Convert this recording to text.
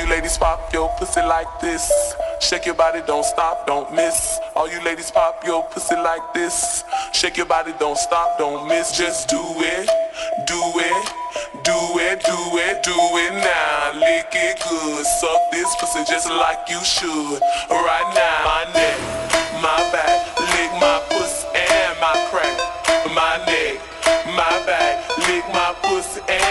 you ladies pop your pussy like this. Shake your body, don't stop, don't miss. All you ladies pop your pussy like this. Shake your body, don't stop, don't miss. Just do it, do it, do it, do it, do it now. Lick it good, suck this pussy just like you should. Right now, my neck, my back, lick my pussy and my crack. My neck, my back, lick my pussy and